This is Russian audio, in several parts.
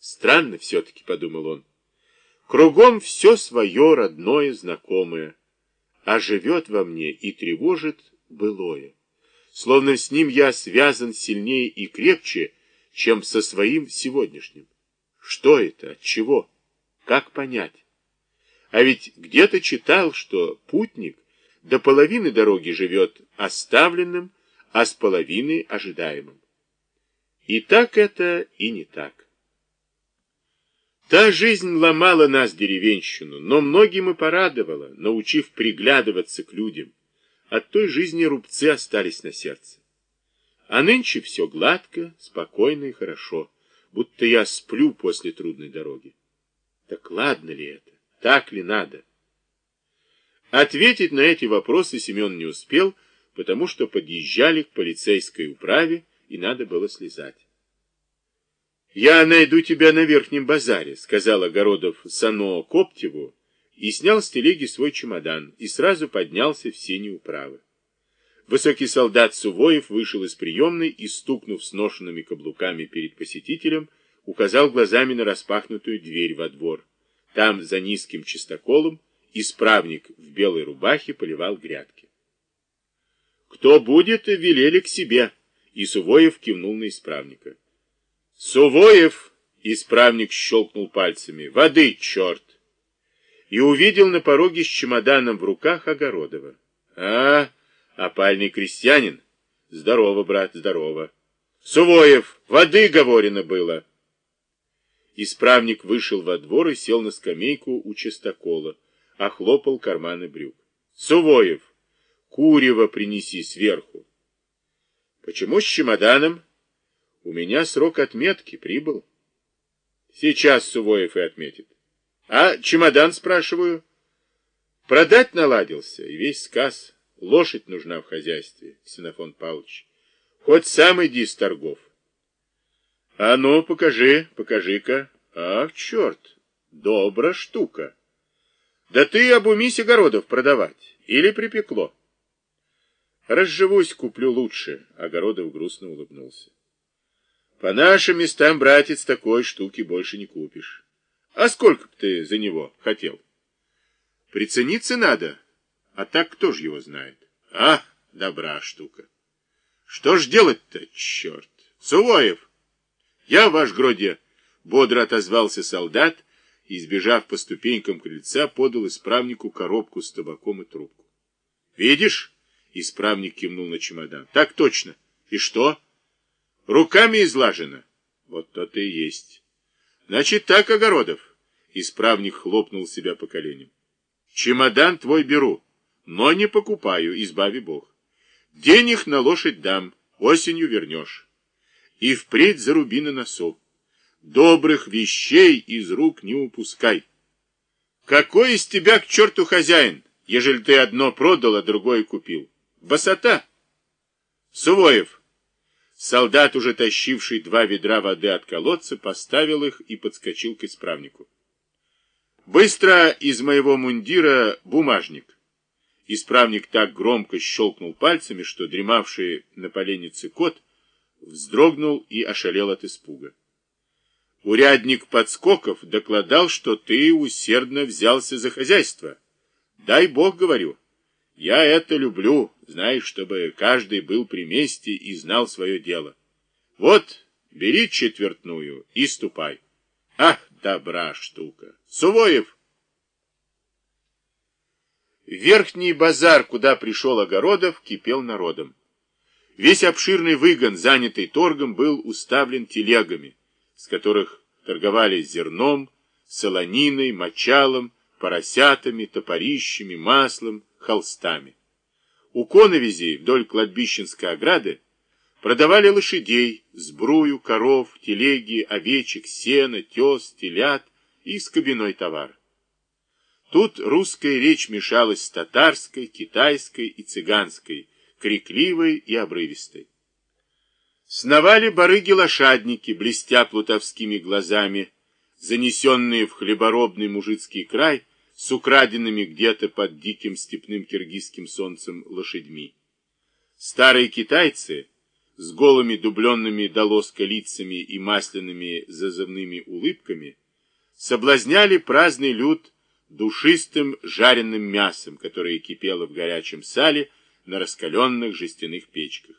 Странно все-таки, подумал он. Кругом все свое, родное, знакомое, а живет во мне и тревожит былое. Словно с ним я связан сильнее и крепче, чем со своим сегодняшним. Что это? От чего? Как понять? А ведь где-то читал, что путник до половины дороги живет оставленным, а с половины ожидаемым. И так это, и не так. Та жизнь ломала нас, деревенщину, но многим и порадовала, научив приглядываться к людям. От той жизни рубцы остались на сердце. А нынче все гладко, спокойно и хорошо, будто я сплю после трудной дороги. Так ладно ли это? Так ли надо? Ответить на эти вопросы Семен не успел, потому что подъезжали к полицейской управе, и надо было слезать. «Я найду тебя на Верхнем базаре», — сказал Огородов Сано Коптеву, и снял с телеги свой чемодан, и сразу поднялся в сени управы. Высокий солдат Сувоев вышел из приемной и, стукнув сношенными каблуками перед посетителем, указал глазами на распахнутую дверь во двор. Там, за низким чистоколом, исправник в белой рубахе поливал грядки. «Кто будет, велели к себе», и Сувоев кивнул на исправника. «Сувоев!» — исправник щелкнул пальцами. «Воды, черт!» И увидел на пороге с чемоданом в руках Огородова. «А, опальный крестьянин? Здорово, брат, здорово!» «Сувоев! Воды, говорено было!» Исправник вышел во двор и сел на скамейку у чистокола, охлопал карманы брюк. «Сувоев! Курева принеси сверху!» «Почему с чемоданом?» У меня срок отметки прибыл. Сейчас Сувоев и отметит. А чемодан, спрашиваю? Продать наладился, и весь сказ. Лошадь нужна в хозяйстве, Ксенофон Павлович. Хоть сам иди с торгов. А ну, покажи, покажи-ка. Ах, черт, добра штука. Да ты обумись огородов продавать. Или припекло. Разживусь, куплю лучше. Огородов грустно улыбнулся. По нашим местам, братец, такой штуки больше не купишь. А сколько б ты за него хотел? Прицениться надо, а так кто ж его знает? А, добра штука. Что ж делать-то, черт? Сувоев! Я, ваш гроде, бодро отозвался солдат избежав по ступенькам крыльца, подал исправнику коробку с табаком и трубку. Видишь? Исправник кивнул на чемодан. Так точно. И что? Руками излажено. Вот то-то и есть. Значит так, Огородов. Исправник хлопнул себя по коленям. Чемодан твой беру, но не покупаю, избави Бог. Денег на лошадь дам, осенью вернешь. И впредь заруби на носу. Добрых вещей из рук не упускай. Какой из тебя к черту хозяин, ежели ты одно продал, а другое купил? Басота. Сувоев. Солдат, уже тащивший два ведра воды от колодца, поставил их и подскочил к исправнику. «Быстро из моего мундира бумажник!» Исправник так громко щелкнул пальцами, что дремавший на поленнице кот вздрогнул и ошалел от испуга. Урядник подскоков докладал, что ты усердно взялся за хозяйство. Дай бог, говорю. Я это люблю, знаешь, чтобы каждый был при месте и знал свое дело. Вот, бери четвертную и ступай. Ах, добра штука. Сувоев! Верхний базар, куда пришел Огородов, кипел народом. Весь обширный выгон, занятый торгом, был уставлен телегами, с которых торговали зерном, солониной, мочалом, поросятами, топорищами, маслом, холстами. У коновизей вдоль кладбищенской ограды продавали лошадей, сбрую, коров, телеги, овечек, сено, тес, телят и скобяной товар. Тут русская речь мешалась с татарской, китайской и цыганской, крикливой и обрывистой. Сновали барыги-лошадники, блестя плутовскими глазами, занесенные в хлеборобный мужицкий край, с украденными где-то под диким степным киргизским солнцем лошадьми. Старые китайцы с голыми дубленными до лоска лицами и масляными зазывными улыбками, соблазняли праздный люд душистым жареным мясом, которое кипело в горячем сале на раскаленных жестяных печках.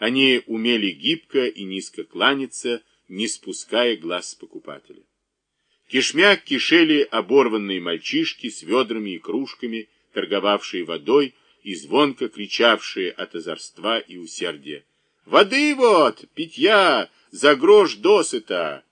Они умели гибко и низко кланяться, не спуская глаз с покупателя. Кишмя кишели оборванные мальчишки с ведрами и кружками, торговавшие водой и звонко кричавшие от озорства и усердия. «Воды вот, питья, за грош досыта!